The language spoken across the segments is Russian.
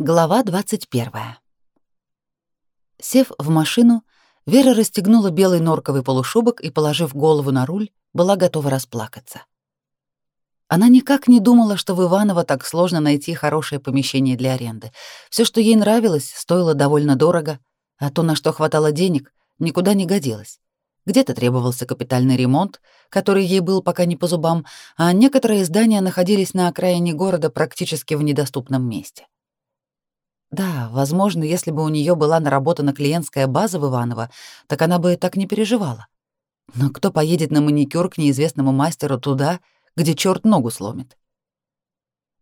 Глава 21. Сев в машину, Вера расстегнула белый норковый полушубок и, положив голову на руль, была готова расплакаться. Она никак не думала, что в Иваново так сложно найти хорошее помещение для аренды. Все, что ей нравилось, стоило довольно дорого, а то, на что хватало денег, никуда не годилось. Где-то требовался капитальный ремонт, который ей был пока не по зубам, а некоторые здания находились на окраине города практически в недоступном месте. Да, возможно, если бы у нее была наработана клиентская база в Иваново, так она бы так не переживала. Но кто поедет на маникюр к неизвестному мастеру туда, где черт ногу сломит?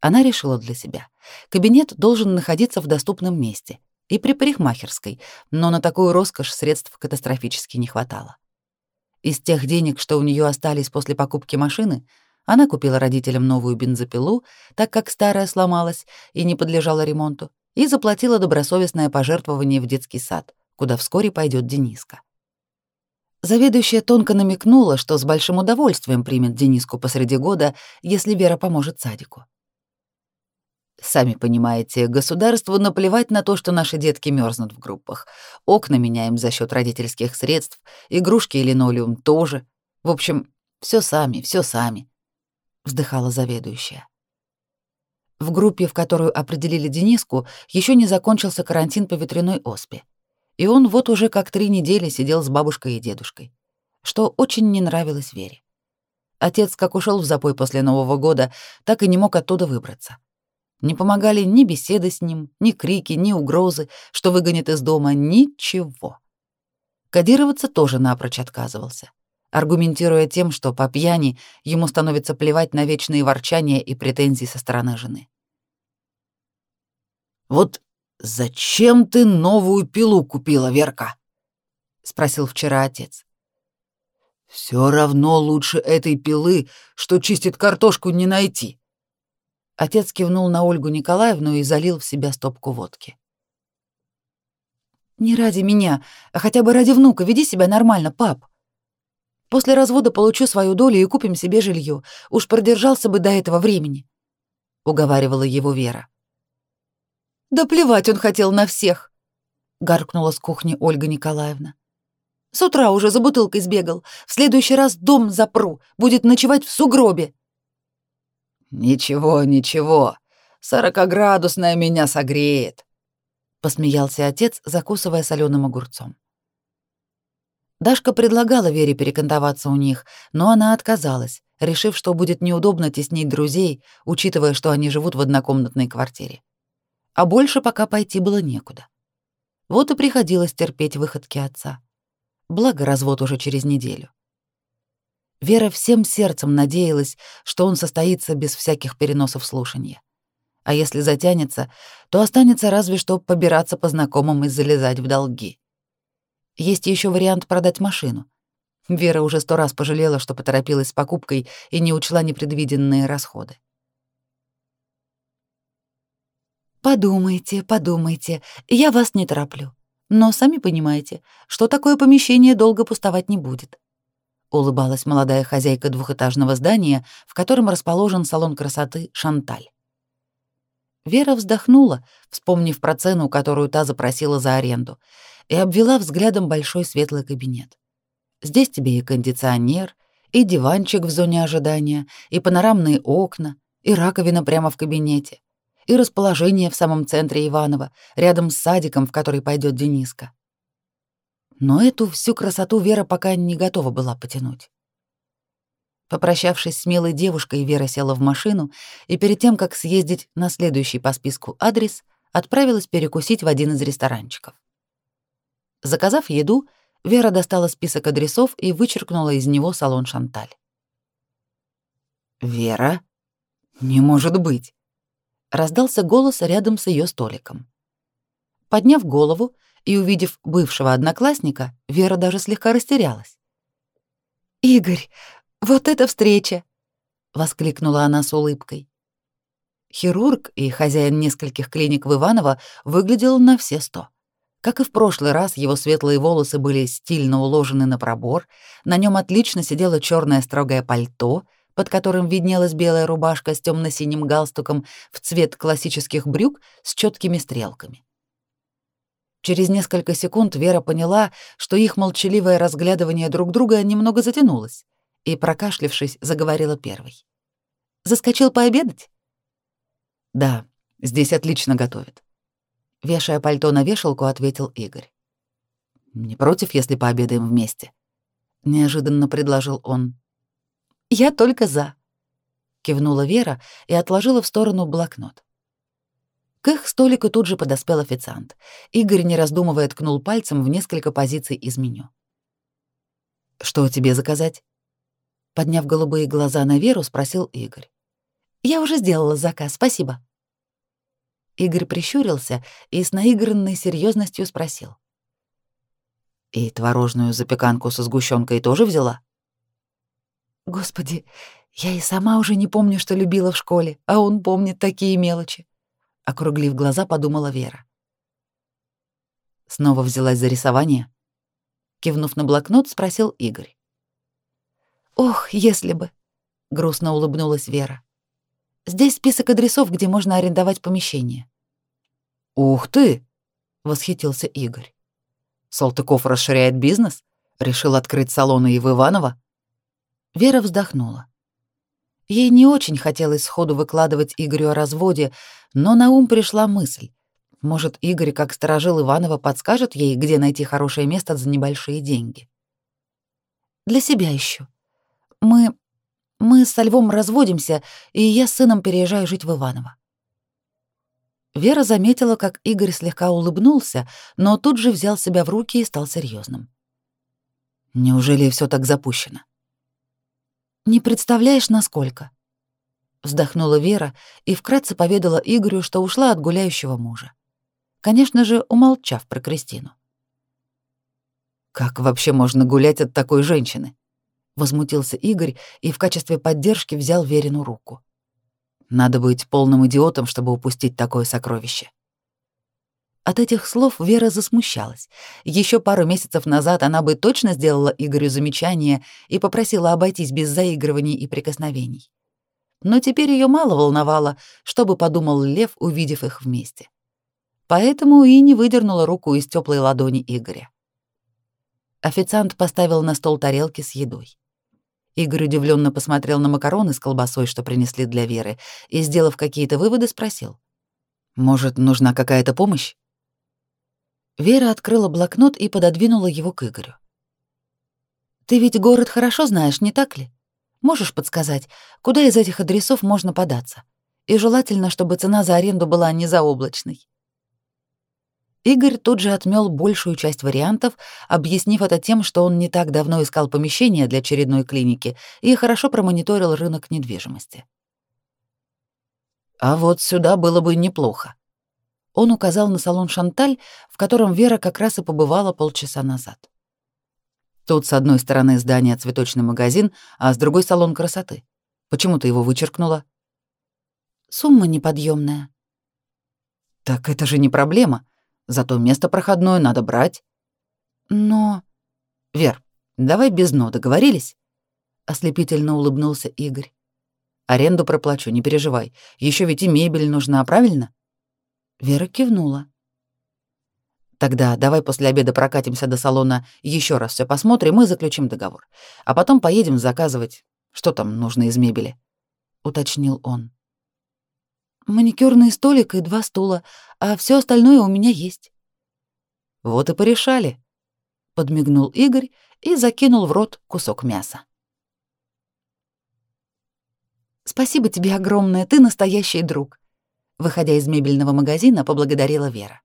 Она решила для себя. Кабинет должен находиться в доступном месте и при парикмахерской, но на такую роскошь средств катастрофически не хватало. Из тех денег, что у нее остались после покупки машины, она купила родителям новую бензопилу, так как старая сломалась и не подлежала ремонту, и заплатила добросовестное пожертвование в детский сад, куда вскоре пойдет Дениска. Заведующая тонко намекнула, что с большим удовольствием примет Дениску посреди года, если Вера поможет садику. Сами понимаете, государству наплевать на то, что наши детки мерзнут в группах. Окна меняем за счет родительских средств, игрушки и линолеум тоже. В общем, все сами, все сами, вздыхала заведующая. В группе, в которую определили Дениску, еще не закончился карантин по ветряной оспе. И он вот уже как три недели сидел с бабушкой и дедушкой, что очень не нравилось Вере. Отец, как ушел в запой после Нового года, так и не мог оттуда выбраться. Не помогали ни беседы с ним, ни крики, ни угрозы, что выгонит из дома, ничего. Кодироваться тоже напрочь отказывался аргументируя тем, что по пьяни ему становится плевать на вечные ворчания и претензии со стороны жены. «Вот зачем ты новую пилу купила, Верка?» — спросил вчера отец. «Все равно лучше этой пилы, что чистит картошку, не найти». Отец кивнул на Ольгу Николаевну и залил в себя стопку водки. «Не ради меня, а хотя бы ради внука веди себя нормально, пап», После развода получу свою долю и купим себе жилье. Уж продержался бы до этого времени», — уговаривала его Вера. «Да плевать он хотел на всех», — гаркнула с кухни Ольга Николаевна. «С утра уже за бутылкой сбегал. В следующий раз дом запру, будет ночевать в сугробе». «Ничего, ничего, сорокоградусная меня согреет», — посмеялся отец, закусывая соленым огурцом. Дашка предлагала Вере перекантоваться у них, но она отказалась, решив, что будет неудобно теснить друзей, учитывая, что они живут в однокомнатной квартире. А больше пока пойти было некуда. Вот и приходилось терпеть выходки отца. Благо развод уже через неделю. Вера всем сердцем надеялась, что он состоится без всяких переносов слушания. А если затянется, то останется разве что побираться по знакомым и залезать в долги. Есть еще вариант продать машину. Вера уже сто раз пожалела, что поторопилась с покупкой и не учла непредвиденные расходы. «Подумайте, подумайте, я вас не тороплю. Но сами понимаете, что такое помещение долго пустовать не будет», — улыбалась молодая хозяйка двухэтажного здания, в котором расположен салон красоты «Шанталь». Вера вздохнула, вспомнив про цену, которую та запросила за аренду, и обвела взглядом большой светлый кабинет. Здесь тебе и кондиционер, и диванчик в зоне ожидания, и панорамные окна, и раковина прямо в кабинете, и расположение в самом центре Иванова, рядом с садиком, в который пойдет Дениска. Но эту всю красоту Вера пока не готова была потянуть. Попрощавшись с милой девушкой, Вера села в машину и перед тем, как съездить на следующий по списку адрес, отправилась перекусить в один из ресторанчиков. Заказав еду, Вера достала список адресов и вычеркнула из него салон «Шанталь». «Вера? Не может быть!» — раздался голос рядом с ее столиком. Подняв голову и увидев бывшего одноклассника, Вера даже слегка растерялась. «Игорь, вот это встреча!» — воскликнула она с улыбкой. Хирург и хозяин нескольких клиник в Иваново выглядел на все сто. Как и в прошлый раз, его светлые волосы были стильно уложены на пробор, на нем отлично сидело черное строгое пальто, под которым виднелась белая рубашка с темно-синим галстуком в цвет классических брюк с четкими стрелками. Через несколько секунд Вера поняла, что их молчаливое разглядывание друг друга немного затянулось, и, прокашлявшись, заговорила первой. «Заскочил пообедать?» «Да, здесь отлично готовят». Вешая пальто на вешалку, ответил Игорь. «Не против, если пообедаем вместе?» — неожиданно предложил он. «Я только за», — кивнула Вера и отложила в сторону блокнот. К их столику тут же подоспел официант. Игорь, не раздумывая, ткнул пальцем в несколько позиций из меню. «Что тебе заказать?» Подняв голубые глаза на Веру, спросил Игорь. «Я уже сделала заказ, спасибо». Игорь прищурился и с наигранной серьезностью спросил. «И творожную запеканку со сгущенкой тоже взяла?» «Господи, я и сама уже не помню, что любила в школе, а он помнит такие мелочи округлив глаза, подумала Вера. Снова взялась за рисование. Кивнув на блокнот, спросил Игорь. Ох, если бы, грустно улыбнулась Вера. Здесь список адресов, где можно арендовать помещение. Ух ты, восхитился Игорь. Салтыков расширяет бизнес, решил открыть салоны и в Иваново. Вера вздохнула. Ей не очень хотелось сходу выкладывать Игорю о разводе, но на ум пришла мысль. Может, Игорь, как сторожил Иванова, подскажет ей, где найти хорошее место за небольшие деньги. Для себя ищу. Мы... мы с Львом разводимся, и я с сыном переезжаю жить в Иваново. Вера заметила, как Игорь слегка улыбнулся, но тут же взял себя в руки и стал серьезным. Неужели все так запущено? Не представляешь, насколько. Вздохнула Вера и вкратце поведала Игорю, что ушла от гуляющего мужа. Конечно же, умолчав про Кристину. Как вообще можно гулять от такой женщины? Возмутился Игорь и в качестве поддержки взял Верину руку. Надо быть полным идиотом, чтобы упустить такое сокровище. От этих слов Вера засмущалась. Еще пару месяцев назад она бы точно сделала Игорю замечание и попросила обойтись без заигрываний и прикосновений. Но теперь ее мало волновало, что бы подумал Лев, увидев их вместе. Поэтому и не выдернула руку из теплой ладони Игоря. Официант поставил на стол тарелки с едой. Игорь удивленно посмотрел на макароны с колбасой, что принесли для Веры, и, сделав какие-то выводы, спросил. «Может, нужна какая-то помощь?» Вера открыла блокнот и пододвинула его к Игорю. «Ты ведь город хорошо знаешь, не так ли? Можешь подсказать, куда из этих адресов можно податься? И желательно, чтобы цена за аренду была не заоблачной». Игорь тут же отмел большую часть вариантов, объяснив это тем, что он не так давно искал помещение для очередной клиники и хорошо промониторил рынок недвижимости. «А вот сюда было бы неплохо», он указал на салон «Шанталь», в котором Вера как раз и побывала полчаса назад. Тут с одной стороны здания цветочный магазин, а с другой салон красоты. Почему ты его вычеркнула? Сумма неподъемная. Так это же не проблема. Зато место проходное надо брать. Но... Вер, давай без «но», договорились? Ослепительно улыбнулся Игорь. Аренду проплачу, не переживай. Еще ведь и мебель нужна, правильно? Вера кивнула. Тогда давай после обеда прокатимся до салона, еще раз все посмотрим и заключим договор. А потом поедем заказывать, что там нужно из мебели, уточнил он. Маникюрный столик и два стула, а все остальное у меня есть. Вот и порешали, подмигнул Игорь и закинул в рот кусок мяса. Спасибо тебе огромное, ты настоящий друг. Выходя из мебельного магазина, поблагодарила Вера.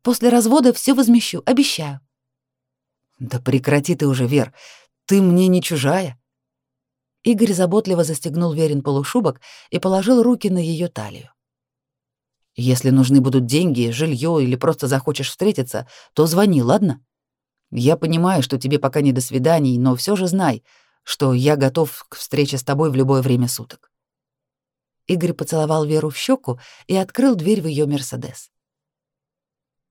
После развода все возмещу, обещаю. Да прекрати ты уже, Вер. Ты мне не чужая. Игорь заботливо застегнул Верин полушубок и положил руки на ее талию. Если нужны будут деньги, жилье или просто захочешь встретиться, то звони, ладно? Я понимаю, что тебе пока не до свиданий, но все же знай, что я готов к встрече с тобой в любое время суток. Игорь поцеловал Веру в щеку и открыл дверь в ее Мерседес.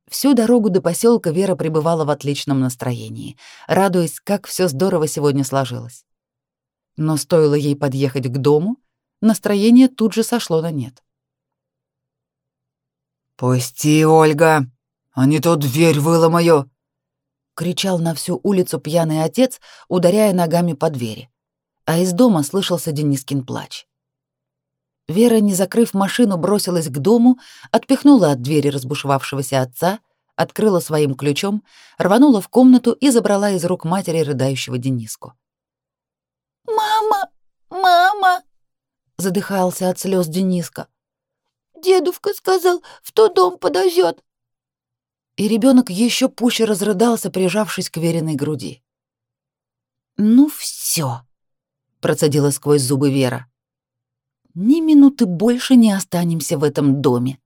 Всю дорогу до поселка Вера пребывала в отличном настроении, радуясь, как все здорово сегодня сложилось. Но стоило ей подъехать к дому, настроение тут же сошло на нет. «Пусти, Ольга, а не то дверь выломаю!» — кричал на всю улицу пьяный отец, ударяя ногами по двери. А из дома слышался Денискин плач. Вера, не закрыв машину, бросилась к дому, отпихнула от двери разбушевавшегося отца, открыла своим ключом, рванула в комнату и забрала из рук матери рыдающего Дениску. «Мама! Мама!» — задыхался от слез Дениска. «Дедушка сказал, в тот дом подожжет!» И ребенок еще пуще разрыдался, прижавшись к веренной груди. «Ну все, процедила сквозь зубы Вера. Ни минуты больше не останемся в этом доме.